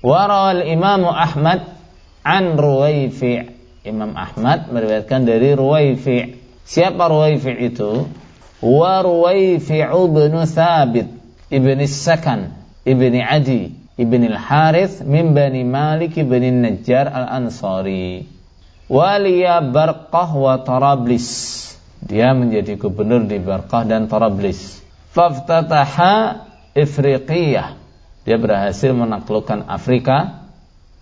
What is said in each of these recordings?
Warawal Imam Ahmad an Ruwaifi. Imam Ahmad meriwayatkan dari Ruwaifi. Siapa Ruwaifi itu? Wa Ruwaifi ibn Thabit ibn Sakan ibn Adi ibn Al-Harith min Bani Malik ibn Najjar Al-Ansari. Waliya Barqah wa Tarablis. Dia menjadi gubernur di Barqah dan Tarablis. Faftataha Ifriqiyah. Dia berhasil menaklukkan Afrika.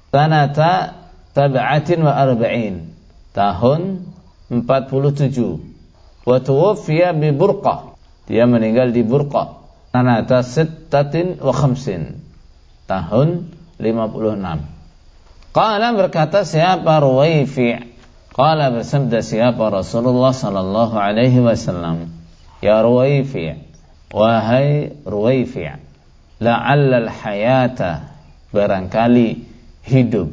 Tanata tab'atin wa arba'in. Tahun 47. Wa tuwaffiya bi Burqah. Dia meninggal di Burqah. Tanata sittatin wa khamsin. Tahun 56. Qala berkata siapa Ruwaifi' Qala bersabda siapa Rasulullah sallallahu alaihi wasallam Ya Ruwaifi' Wahai Ruwaifi' La'alla al-hayata Barangkali hidup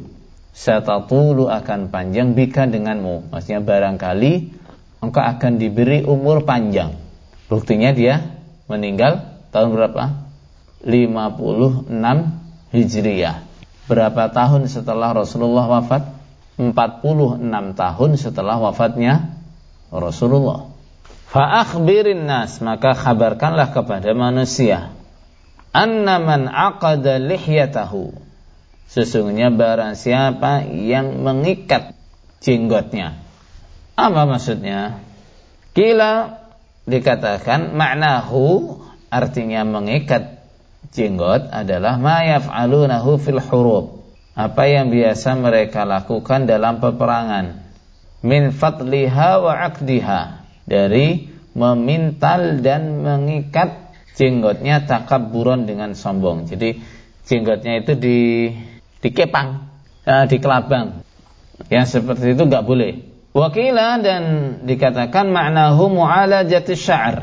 Satatulu akan panjang bika denganmu Maksudnya barangkali Engkau akan diberi umur panjang Buktinya dia meninggal Tahun berapa? 56 Hijriyah Berapa tahun setelah Rasulullah wafat? 46 tahun setelah wafatnya Rasulullah. Fa'akhbirin nas, maka khabarkanlah kepada manusia. Anna man aqada lihyatahu. Sesungguhnya barang siapa yang mengikat jenggotnya. Apa maksudnya? Kila dikatakan maknahu artinya mengikat jenggot adalah ma yaf'alunahu fil hurub apa yang biasa mereka lakukan dalam peperangan min fatliha wa akdiha dari memintal dan mengikat jenggotnya takabburan dengan sombong. Jadi jenggotnya itu di dikepang, eh, di kelabang. Yang seperti itu nggak boleh. Wakila dan dikatakan maknahu mu'alajati sya'ar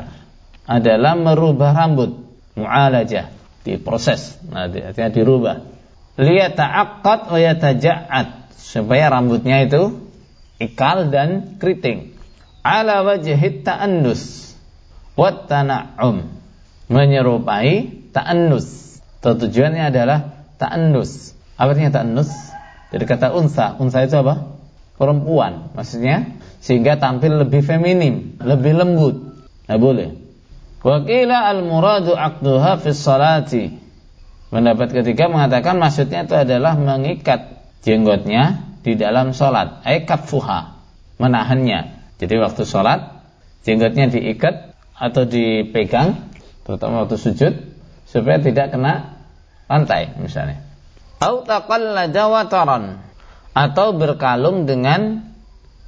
adalah merubah rambut. Mu'alajah, diproses. Nah, artinya dirubah liyata'aqqad wa yataja'ad supaya rambutnya itu ikal dan keriting ala wajhi ta'annus wa tana'um menyerupai ta'annus. Tujuannya adalah ta'annus. Apa artinya ta'annus? Dari kata unsa. Unsa itu apa? Perempuan. Maksudnya sehingga tampil lebih feminim lebih lembut. Nah boleh. Wakila al-muradu aqduha fi salati Pendapat ketiga mengatakan maksudnya itu adalah mengikat jenggotnya di dalam sholat. Aikat fuha, menahannya. Jadi waktu sholat, jenggotnya diikat atau dipegang, terutama waktu sujud, supaya tidak kena lantai misalnya. atau berkalung dengan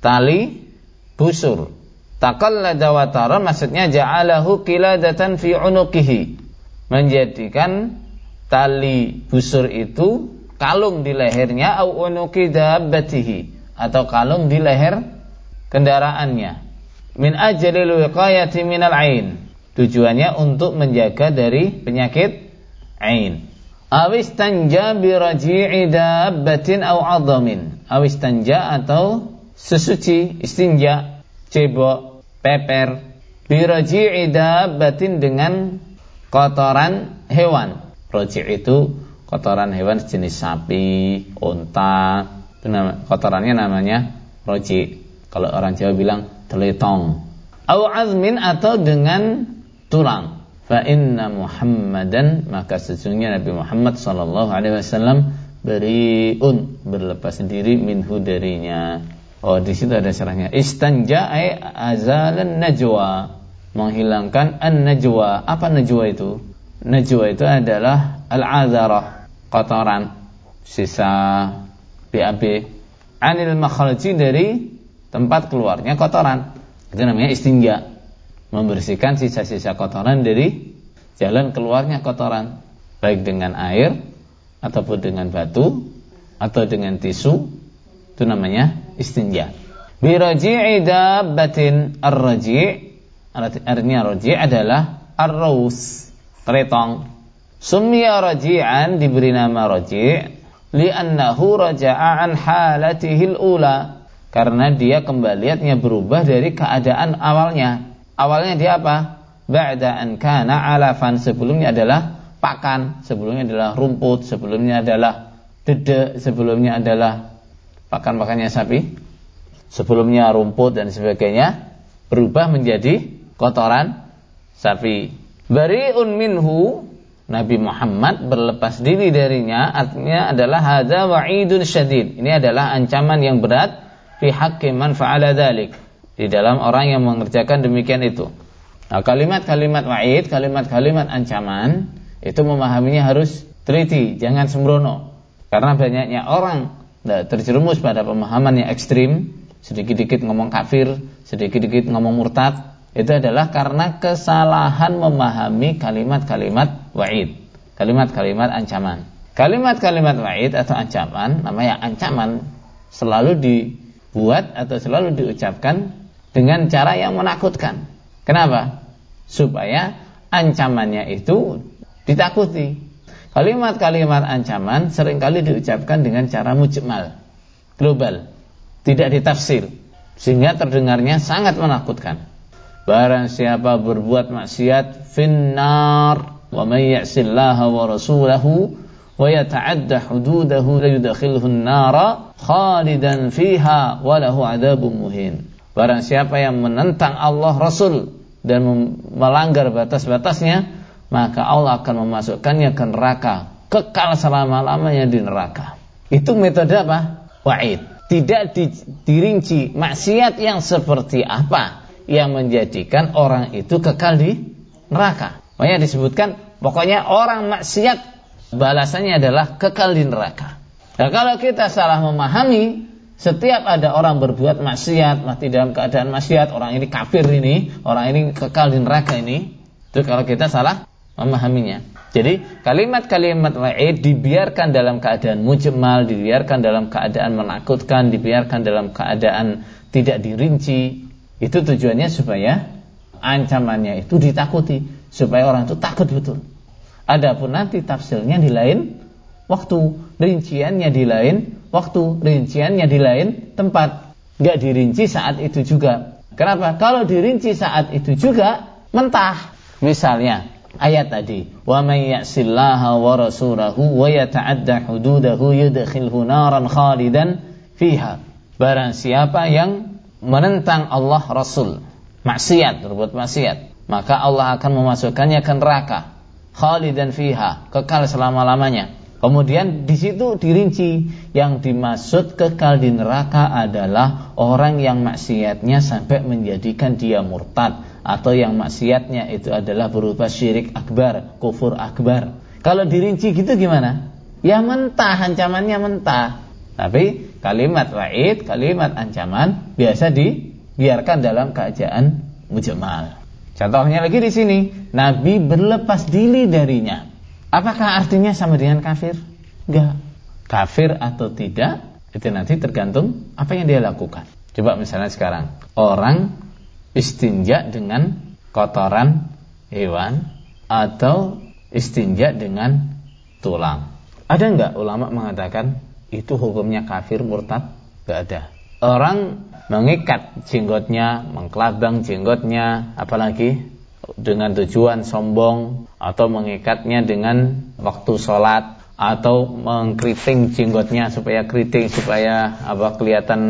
tali busur. Taqallada wataran maksudnya ja'alahu qiladatan fi unuqihi. Menjadikan tali busur itu kalung di lehernya au unuki dabbatihi atau kalung di leher kendaraannya min ajalil wiqayati minal ain tujuannya untuk menjaga dari penyakit ain awis tanja bi raji'i dabbatin au adamin awis tanja atau sesuci istinja cebok peper bi raji'i dabbatin dengan kotoran hewan Roji itu kotoran hewan jenis sapi, unta, kotorannya namanya roji. Kalau orang Jawa bilang teletong. Au azmin atau dengan tulang. Fa inna Muhammadan maka sesungguhnya Nabi Muhammad sallallahu alaihi wasallam beriun berlepas diri minhu darinya. Oh di situ ada syarahnya. Istanja ay azalan najwa menghilangkan an najwa. Apa najwa itu? Najwa itu adalah al-azarah, kotoran, sisa BAB. Anil makhraji dari tempat keluarnya kotoran. Itu namanya istinja. Membersihkan sisa-sisa kotoran dari jalan keluarnya kotoran. Baik dengan air, ataupun dengan batu, atau dengan tisu. Itu namanya istinja. Biraji'i dabbatin ar-raji' Artinya raji' adalah ar-raus Retong. Sumya raji'an diberi nama raji' li'annahu raja'a an ula. Karena dia kembaliannya berubah dari keadaan awalnya. Awalnya dia apa? Ba'da an kana alafan sebelumnya adalah pakan, sebelumnya adalah rumput, sebelumnya adalah dedek, sebelumnya adalah pakan-pakannya sapi, sebelumnya rumput dan sebagainya, berubah menjadi kotoran sapi. Bari'un minhu Nabi Muhammad berlepas diri darinya artinya adalah hadza wa'idun syadid. Ini adalah ancaman yang berat fi haqqi man fa'ala dzalik. Di dalam orang yang mengerjakan demikian itu. Nah, kalimat-kalimat wa'id, kalimat-kalimat ancaman itu memahaminya harus teliti, jangan sembrono. Karena banyaknya orang nah, terjerumus pada pemahaman yang ekstrim, sedikit-dikit ngomong kafir, sedikit-dikit ngomong murtad, itu adalah karena kesalahan memahami kalimat-kalimat wa'id, kalimat-kalimat ancaman. Kalimat-kalimat wa'id atau ancaman, namanya ancaman selalu dibuat atau selalu diucapkan dengan cara yang menakutkan. Kenapa? Supaya ancamannya itu ditakuti. Kalimat-kalimat ancaman sering kali diucapkan dengan cara mujmal, global, tidak ditafsir, sehingga terdengarnya sangat menakutkan. Barang siapa berbuat maksiat finnar wa may ya'sillaha wa rasulahu wa yata'adda hududahu la yudkhilhu an-nara khalidan fiha wa lahu muhin. Barang siapa yang menentang Allah Rasul dan melanggar batas-batasnya, maka Allah akan memasukkannya ke neraka, kekal selama-lamanya di neraka. Itu metode apa? Wa'id. Tidak dirinci maksiat yang seperti apa yang menjadikan orang itu kekal di neraka. Makanya disebutkan pokoknya orang maksiat balasannya adalah kekal di neraka. Nah kalau kita salah memahami setiap ada orang berbuat maksiat mati dalam keadaan maksiat orang ini kafir ini orang ini kekal di neraka ini itu kalau kita salah memahaminya. Jadi kalimat-kalimat wa'id dibiarkan dalam keadaan mujmal, dibiarkan dalam keadaan menakutkan, dibiarkan dalam keadaan tidak dirinci, itu tujuannya supaya ancamannya itu ditakuti, supaya orang itu takut betul. Adapun nanti tafsirnya di lain waktu, rinciannya di lain waktu, rinciannya di lain tempat. Gak dirinci saat itu juga. Kenapa? Kalau dirinci saat itu juga mentah. Misalnya ayat tadi, "Wa may ya'sillaha wa rasulahu wa yata'adda hududahu yudkhilhu naran khalidan fiha." Barang siapa yang menentang Allah Rasul, maksiat, berbuat maksiat, maka Allah akan memasukkannya ke neraka, khalidan fiha, kekal selama-lamanya. Kemudian di situ dirinci yang dimaksud kekal di neraka adalah orang yang maksiatnya sampai menjadikan dia murtad atau yang maksiatnya itu adalah berupa syirik akbar, kufur akbar. Kalau dirinci gitu gimana? Ya mentah, ancamannya mentah. Tapi kalimat wa'id, kalimat ancaman biasa dibiarkan dalam keadaan mujmal. Contohnya lagi di sini, Nabi berlepas diri darinya. Apakah artinya sama dengan kafir? Enggak. Kafir atau tidak, itu nanti tergantung apa yang dia lakukan. Coba misalnya sekarang, orang istinja dengan kotoran hewan atau istinja dengan tulang. Ada enggak ulama mengatakan itu hukumnya kafir murtad? Gak ada. Orang mengikat jenggotnya, mengkelabang jenggotnya, apalagi dengan tujuan sombong atau mengikatnya dengan waktu sholat atau mengkeriting jenggotnya supaya keriting supaya apa kelihatan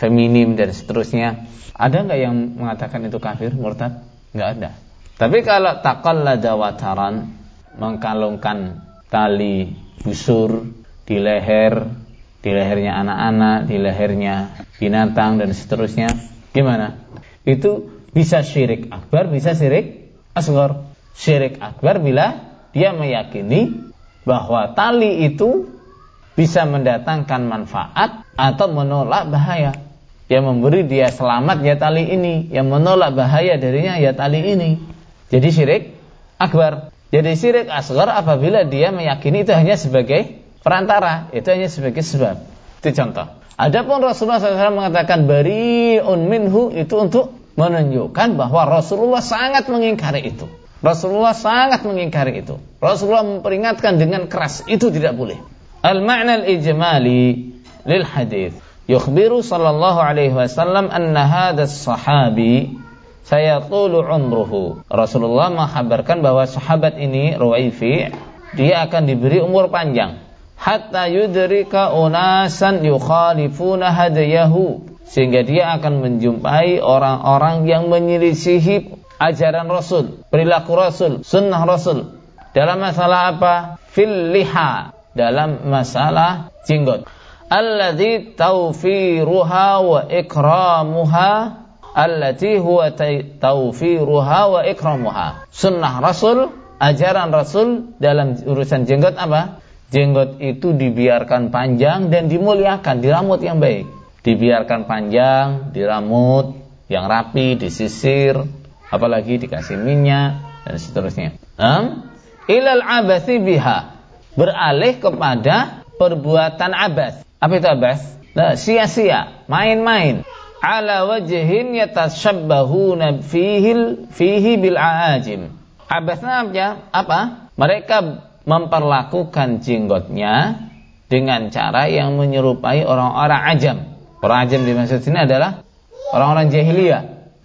feminim dan seterusnya. Ada nggak yang mengatakan itu kafir murtad? Nggak ada. Tapi kalau taqallada wataran mengkalungkan tali busur di leher, di lehernya anak-anak, di lehernya binatang dan seterusnya. Gimana? Itu bisa syirik akbar, bisa syirik asgor. Syirik akbar bila dia meyakini bahwa tali itu bisa mendatangkan manfaat atau menolak bahaya. Yang memberi dia selamat ya tali ini, yang menolak bahaya darinya ya tali ini. Jadi syirik akbar. Jadi syirik asgar apabila dia meyakini itu hanya sebagai perantara itu hanya sebagai sebab itu contoh adapun Rasulullah SAW mengatakan bariun minhu itu untuk menunjukkan bahwa Rasulullah sangat mengingkari itu. Rasulullah sangat mengingkari itu. Rasulullah memperingatkan dengan keras itu tidak boleh. Al-ma'na al-ijmali lil hadis yukhbiru sallallahu alaihi wasallam anna hadha sahabi saya tulu umruhu. Rasulullah menghabarkan bahwa sahabat ini Ruwaifi dia akan diberi umur panjang. Hatta yudrika unasan yukhalifuna hadayahu sehingga dia akan menjumpai orang-orang yang menyelisihi ajaran Rasul, perilaku Rasul, sunnah Rasul. Dalam masalah apa? Fil liha, dalam masalah jenggot. Alladhi tawfiruha wa ikramuha allati huwa tawfiruha wa ikramuha. Sunnah Rasul, ajaran Rasul dalam urusan jenggot apa? Jenggot itu dibiarkan panjang dan dimuliakan, diramut yang baik dibiarkan panjang, diramut yang rapi, disisir, apalagi dikasih minyak dan seterusnya. Ilal abasi biha beralih kepada perbuatan abas. Apa itu abas? Nah, sia-sia, main-main. Ala wajhin yatashabbahuna fihi fihi bil aajim. Abasnya apa? apa? Mereka memperlakukan jenggotnya dengan cara yang menyerupai orang-orang ajam Orang ajam dimaksud sini adalah orang-orang jahiliyah,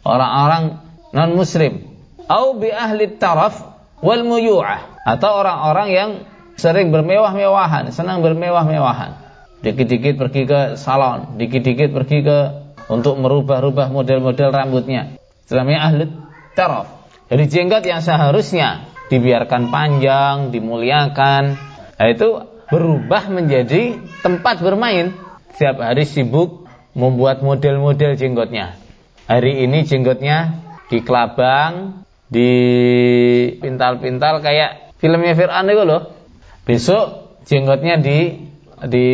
orang-orang non muslim. Au bi ahli taraf wal muyu'ah atau orang-orang yang sering bermewah-mewahan, senang bermewah-mewahan. Dikit-dikit pergi ke salon, dikit-dikit pergi ke untuk merubah-rubah model-model rambutnya. Namanya ahli taraf. Jadi jenggot yang seharusnya dibiarkan panjang, dimuliakan, nah itu berubah menjadi tempat bermain. Setiap hari sibuk membuat model-model jenggotnya. Hari ini jenggotnya di kelabang, di pintal-pintal kayak filmnya Fir'aun itu loh. Besok jenggotnya di di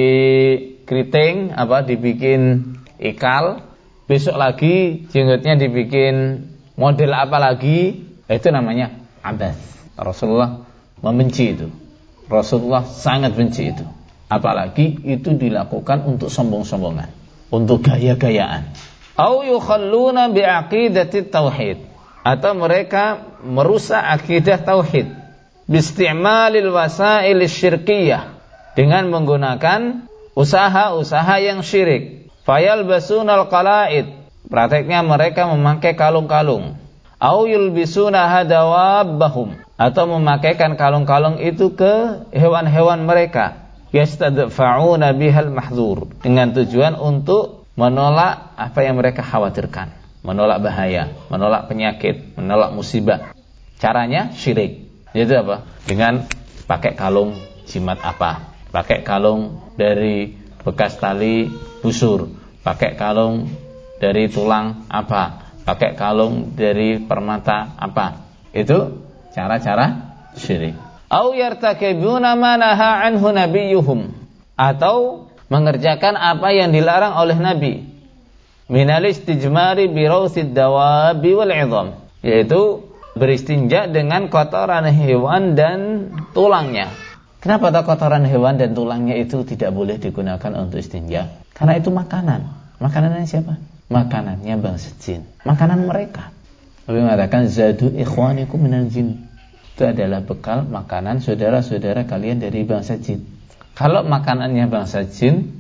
keriting apa dibikin ikal. Besok lagi jenggotnya dibikin model apa lagi? Itu namanya abas. Rasulullah membenci itu. Rasulullah sangat benci itu. Apalagi itu dilakukan untuk sombong-sombongan untuk gaya-gayaan. Au yukhalluna bi'aqidati tauhid atau mereka merusak akidah tauhid bisti'malil wasail syirkiyah dengan menggunakan usaha-usaha yang syirik. Fayal basunal qala'id. Prakteknya mereka memakai kalung-kalung. Au yulbisuna hadawabbahum atau memakaikan kalung-kalung itu ke hewan-hewan mereka yastadfa'una bihal mahdzur dengan tujuan untuk menolak apa yang mereka khawatirkan, menolak bahaya, menolak penyakit, menolak musibah. Caranya syirik. Yaitu apa? Dengan pakai kalung jimat apa? Pakai kalung dari bekas tali busur, pakai kalung dari tulang apa? Pakai kalung dari permata apa? Itu cara-cara syirik au yartakibuna ma naha anhu nabiyuhum. Atau mengerjakan apa yang dilarang oleh nabi. Minal istijmari bi rausid dawabi wal idham yaitu beristinja dengan kotoran hewan dan tulangnya. Kenapa tak kotoran hewan dan tulangnya itu tidak boleh digunakan untuk istinja? Karena itu makanan. Makanannya siapa? Makanannya bangsa jin makanan mereka. Nabi mengatakan zadu ikhwanikum minal jin itu adalah bekal makanan saudara-saudara kalian dari bangsa jin. Kalau makanannya bangsa jin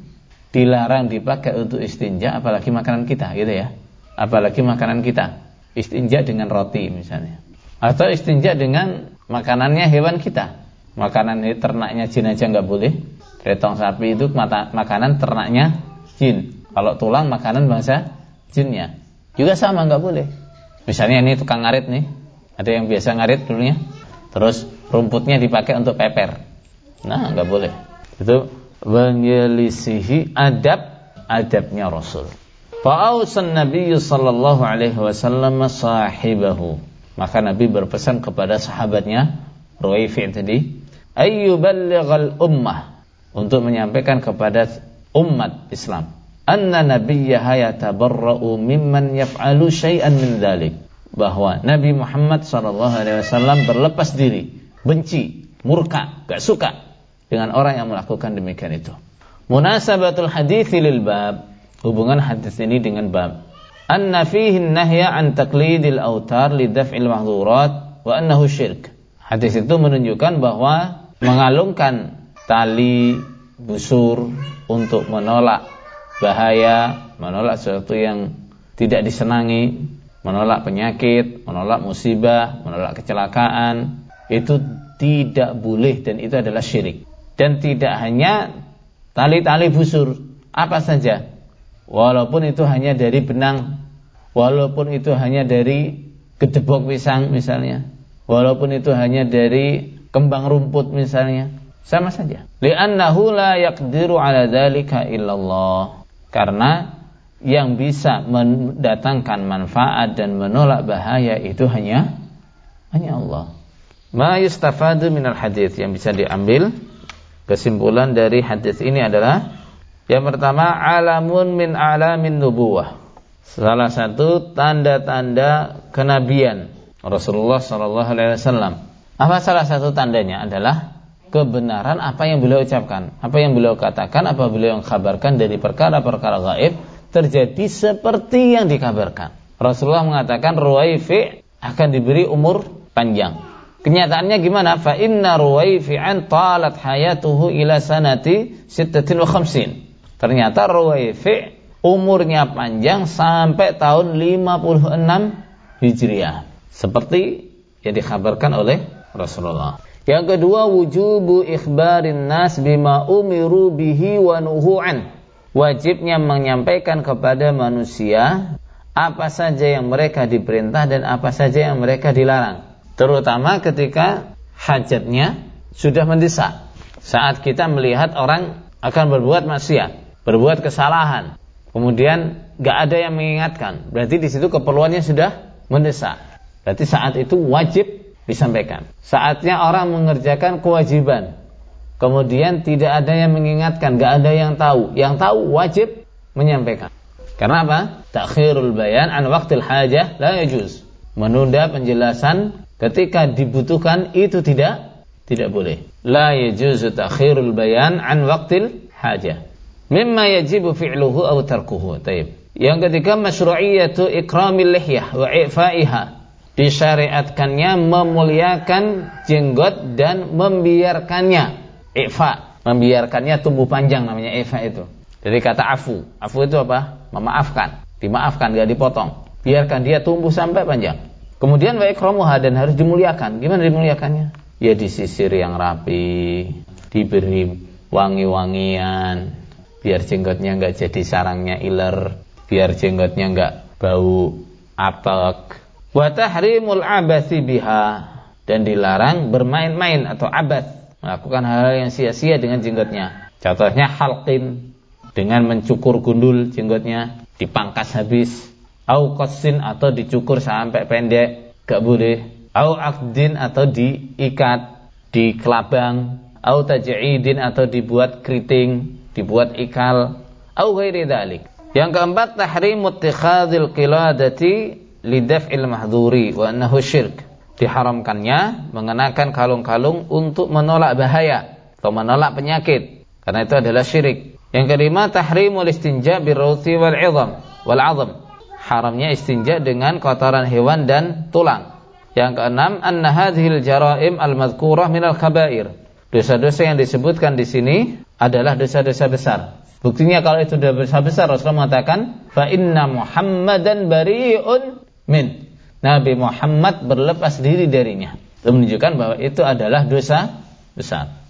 dilarang dipakai untuk istinja apalagi makanan kita gitu ya. Apalagi makanan kita. Istinja dengan roti misalnya. Atau istinja dengan makanannya hewan kita. Makanan ternaknya jin aja nggak boleh. Retong sapi itu makanan ternaknya jin. Kalau tulang makanan bangsa jinnya. Juga sama nggak boleh. Misalnya ini tukang ngarit nih. Ada yang biasa ngarit dulunya Terus rumputnya dipakai untuk peper. Nah, nggak boleh. Itu menyelisihi adab adabnya Rasul. Fa'ausan Nabi sallallahu alaihi wasallam sahibahu. Maka Nabi berpesan kepada sahabatnya Ruwaifi tadi, ayyuballighal ummah untuk menyampaikan kepada umat Islam anna nabiyyaha yatabarra'u mimman yaf'alu syai'an min dzalik bahwa Nabi Muhammad SAW berlepas diri, benci, murka, gak suka dengan orang yang melakukan demikian itu. Munasabatul hadis lil bab, hubungan hadis ini dengan bab. Anna fihi nahya an taqlidil autar li daf'il mahdhurat wa annahu syirk. Hadis itu menunjukkan bahwa mengalungkan tali busur untuk menolak bahaya, menolak sesuatu yang tidak disenangi, menolak penyakit, menolak musibah, menolak kecelakaan, itu tidak boleh dan itu adalah syirik. dan tidak hanya tali-tali busur, apa saja. Walaupun itu hanya dari benang, walaupun itu hanya dari gedebok pisang misalnya, walaupun itu hanya dari kembang rumput misalnya, sama saja. Li'annahu la yaqdiru ala dzalika illallah. Karena yang bisa mendatangkan manfaat dan menolak bahaya itu hanya hanya Allah. Ma yustafadu minal hadis yang bisa diambil Kesimpulan dari hadis ini adalah yang pertama alamun min alamin nubuwah. Salah satu tanda-tanda kenabian Rasulullah sallallahu alaihi wasallam. Apa salah satu tandanya adalah kebenaran apa yang beliau ucapkan, apa yang beliau katakan, apa beliau yang kabarkan dari perkara-perkara gaib terjadi seperti yang dikabarkan. Rasulullah mengatakan Ruwaifi akan diberi umur panjang. Kenyataannya gimana? Fa inna Ruwaifi'an talat hayatuhu ila sanati sittatin wa khamsin. Ternyata Ruwaifi' umurnya panjang sampai tahun 56 Hijriah. Seperti yang dikhabarkan oleh Rasulullah. Yang kedua wujubu ikhbarin nas bima umiru bihi wa nuhu'an. Wajibnya menyampaikan kepada manusia apa saja yang mereka diperintah dan apa saja yang mereka dilarang terutama ketika hajatnya sudah mendesak. Saat kita melihat orang akan berbuat maksiat, berbuat kesalahan, kemudian gak ada yang mengingatkan, berarti di situ keperluannya sudah mendesak. Berarti saat itu wajib disampaikan. Saatnya orang mengerjakan kewajiban, kemudian tidak ada yang mengingatkan, gak ada yang tahu. Yang tahu wajib menyampaikan. Karena apa? Takhirul bayan an waktil hajah la yajuz. Menunda penjelasan ketika dibutuhkan itu tidak tidak boleh. La yajuzu ta'khirul bayan an waqtil hajah. Mimma yajibu fi'luhu aw tarkuhu. Taib. Yang ketiga masyru'iyatu ikramil lihyah wa i'fa'iha. Disyariatkannya memuliakan jenggot dan membiarkannya. Ifa, membiarkannya tumbuh panjang namanya ifa itu. Jadi kata afu. Afu itu apa? Memaafkan. Dimaafkan, gak dipotong. Biarkan dia tumbuh sampai panjang. Kemudian wa ikramuha dan harus dimuliakan. Gimana dimuliakannya? Ya disisir yang rapi, diberi wangi-wangian, biar jenggotnya nggak jadi sarangnya iler, biar jenggotnya nggak bau apek. Wa tahrimul abasi biha dan dilarang bermain-main atau abad melakukan hal-hal yang sia-sia dengan jenggotnya. Contohnya halqin dengan mencukur gundul jenggotnya, dipangkas habis. Au qasin atau dicukur sampai pendek gak boleh. Au akdin atau diikat di kelabang au taj'idin atau dibuat keriting dibuat ikal. Au ghairi dzalik yang keempat tahrim ittikhadzil qiladati lidaf'il mahdhuri wa annahu syirk diharamkannya mengenakan kalung-kalung untuk menolak bahaya atau menolak penyakit karena itu adalah syirik yang kelima tahrimul istinja birrauti wal 'idham wal 'azam haramnya istinja dengan kotoran hewan dan tulang. Yang keenam, anna hadhil jaraim al-madhkurah minal kabair. Dosa-dosa yang disebutkan di sini adalah dosa-dosa besar. Buktinya kalau itu dosa besar Rasulullah mengatakan, "Fa inna Muhammadan bari'un min." Nabi Muhammad berlepas diri darinya. Itu menunjukkan bahwa itu adalah dosa besar.